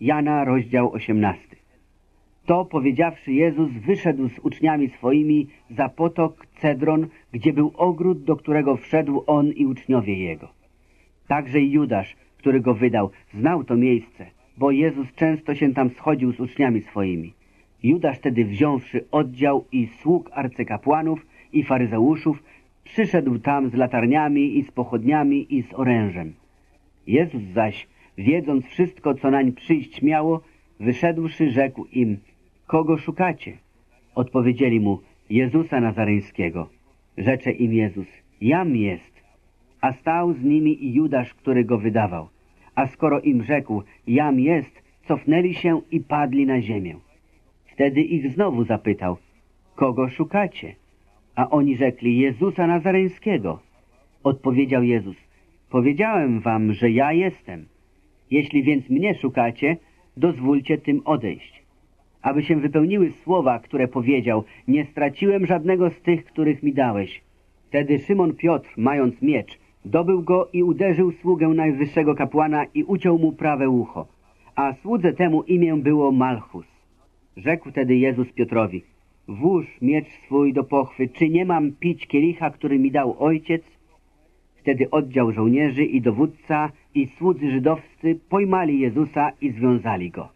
Jana, rozdział 18. To powiedziawszy Jezus wyszedł z uczniami swoimi za potok Cedron, gdzie był ogród, do którego wszedł on i uczniowie jego. Także Judasz, który go wydał, znał to miejsce, bo Jezus często się tam schodził z uczniami swoimi. Judasz tedy wziąwszy oddział i sług arcykapłanów i faryzeuszów, przyszedł tam z latarniami i z pochodniami i z orężem. Jezus zaś, wiedząc wszystko, co nań przyjść miało, wyszedłszy, rzekł im, kogo szukacie? Odpowiedzieli mu, Jezusa Nazareńskiego. Rzecze im Jezus, jam jest. A stał z nimi i Judasz, który go wydawał. A skoro im rzekł, jam jest, cofnęli się i padli na ziemię. Wtedy ich znowu zapytał, kogo szukacie? A oni rzekli, Jezusa Nazareńskiego. Odpowiedział Jezus, powiedziałem wam, że ja jestem. Jeśli więc mnie szukacie, dozwólcie tym odejść. Aby się wypełniły słowa, które powiedział, nie straciłem żadnego z tych, których mi dałeś. Wtedy Szymon Piotr, mając miecz, dobył go i uderzył sługę najwyższego kapłana i uciął mu prawe ucho. A słudze temu imię było Malchus. Rzekł tedy Jezus Piotrowi, włóż miecz swój do pochwy, czy nie mam pić kielicha, który mi dał ojciec? Wtedy oddział żołnierzy i dowódca i słudzy żydowscy pojmali Jezusa i związali go.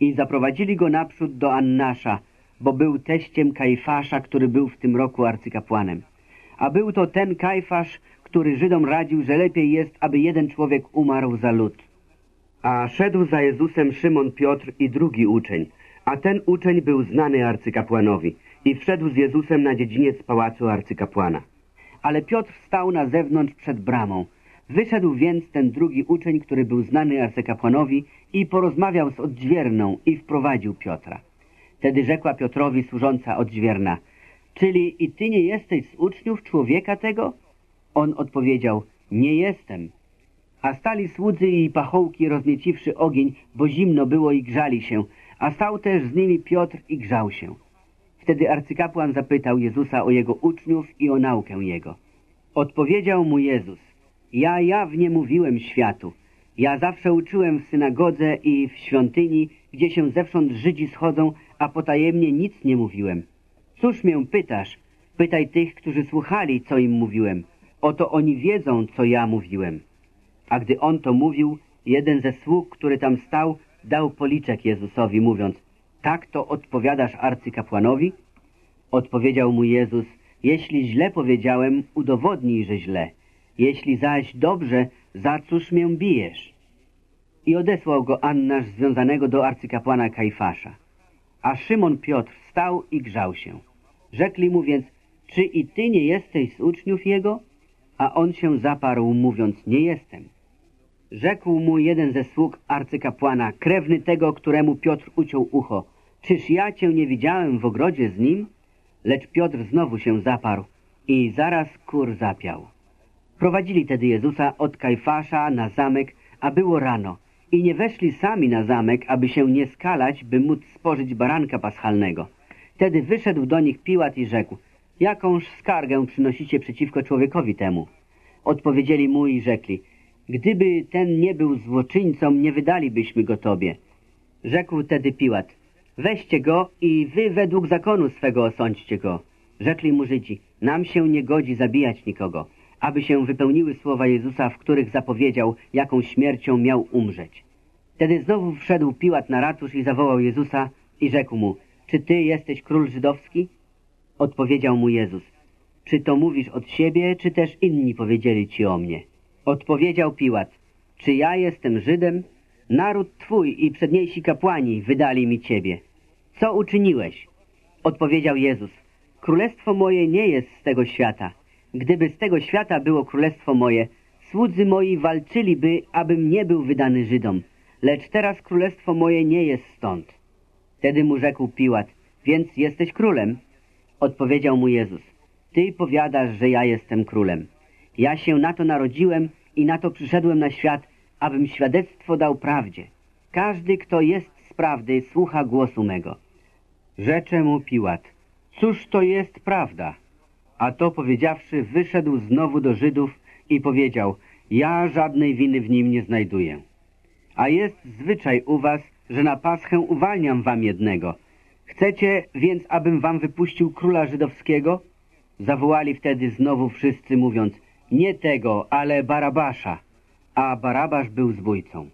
I zaprowadzili go naprzód do Annasza, bo był teściem Kajfasza, który był w tym roku arcykapłanem. A był to ten Kajfasz, który Żydom radził, że lepiej jest, aby jeden człowiek umarł za lud. A szedł za Jezusem Szymon Piotr i drugi uczeń, a ten uczeń był znany arcykapłanowi i wszedł z Jezusem na dziedziniec pałacu arcykapłana. Ale Piotr stał na zewnątrz przed bramą. Wyszedł więc ten drugi uczeń, który był znany arcykapłanowi i porozmawiał z odźwierną i wprowadził Piotra. Wtedy rzekła Piotrowi służąca odźwierna, czyli i ty nie jesteś z uczniów człowieka tego? On odpowiedział, nie jestem. A stali słudzy i pachołki roznieciwszy ogień, bo zimno było i grzali się, a stał też z nimi Piotr i grzał się. Wtedy arcykapłan zapytał Jezusa o jego uczniów i o naukę jego. Odpowiedział mu Jezus, ja jawnie mówiłem światu. Ja zawsze uczyłem w synagodze i w świątyni, gdzie się zewsząd Żydzi schodzą, a potajemnie nic nie mówiłem. Cóż mię pytasz? Pytaj tych, którzy słuchali, co im mówiłem. Oto oni wiedzą, co ja mówiłem. A gdy on to mówił, jeden ze sług, który tam stał, dał policzek Jezusowi, mówiąc, tak to odpowiadasz arcykapłanowi? Odpowiedział mu Jezus, jeśli źle powiedziałem, udowodnij, że źle. Jeśli zaś dobrze, za cóż mię bijesz? I odesłał go Annasz związanego do arcykapłana Kajfasza. A Szymon Piotr stał i grzał się. Rzekli mu więc, czy i ty nie jesteś z uczniów jego? A on się zaparł, mówiąc, nie jestem. Rzekł mu jeden ze sług arcykapłana, krewny tego, któremu Piotr uciął ucho. Czyż ja cię nie widziałem w ogrodzie z nim? Lecz Piotr znowu się zaparł i zaraz kur zapiał. Prowadzili tedy Jezusa od Kajfasza na zamek, a było rano i nie weszli sami na zamek, aby się nie skalać, by móc spożyć baranka paschalnego. Wtedy wyszedł do nich Piłat i rzekł, jakąż skargę przynosicie przeciwko człowiekowi temu? Odpowiedzieli mu i rzekli, gdyby ten nie był złoczyńcą, nie wydalibyśmy go tobie. Rzekł tedy Piłat, weźcie go i wy według zakonu swego osądźcie go. Rzekli mu Żydzi, nam się nie godzi zabijać nikogo, aby się wypełniły słowa Jezusa, w których zapowiedział, jaką śmiercią miał umrzeć. Wtedy znowu wszedł Piłat na ratusz i zawołał Jezusa i rzekł mu, czy ty jesteś król żydowski? Odpowiedział mu Jezus, czy to mówisz od siebie, czy też inni powiedzieli ci o mnie? Odpowiedział Piłat, czy ja jestem Żydem? Naród twój i przedniejsi kapłani wydali mi ciebie. Co uczyniłeś? Odpowiedział Jezus, królestwo moje nie jest z tego świata. Gdyby z tego świata było królestwo moje, słudzy moi walczyliby, abym nie był wydany Żydom. Lecz teraz królestwo moje nie jest stąd. Wtedy mu rzekł Piłat, więc jesteś królem? Odpowiedział mu Jezus, ty powiadasz, że ja jestem królem. Ja się na to narodziłem i na to przyszedłem na świat, abym świadectwo dał prawdzie. Każdy, kto jest z prawdy, słucha głosu mego. Rzecze mu Piłat, cóż to jest prawda? A to powiedziawszy, wyszedł znowu do Żydów i powiedział, ja żadnej winy w nim nie znajduję. A jest zwyczaj u was, że na paschę uwalniam wam jednego. Chcecie więc, abym wam wypuścił króla żydowskiego? Zawołali wtedy znowu wszyscy, mówiąc, nie tego, ale Barabasza. A Barabasz był zbójcą.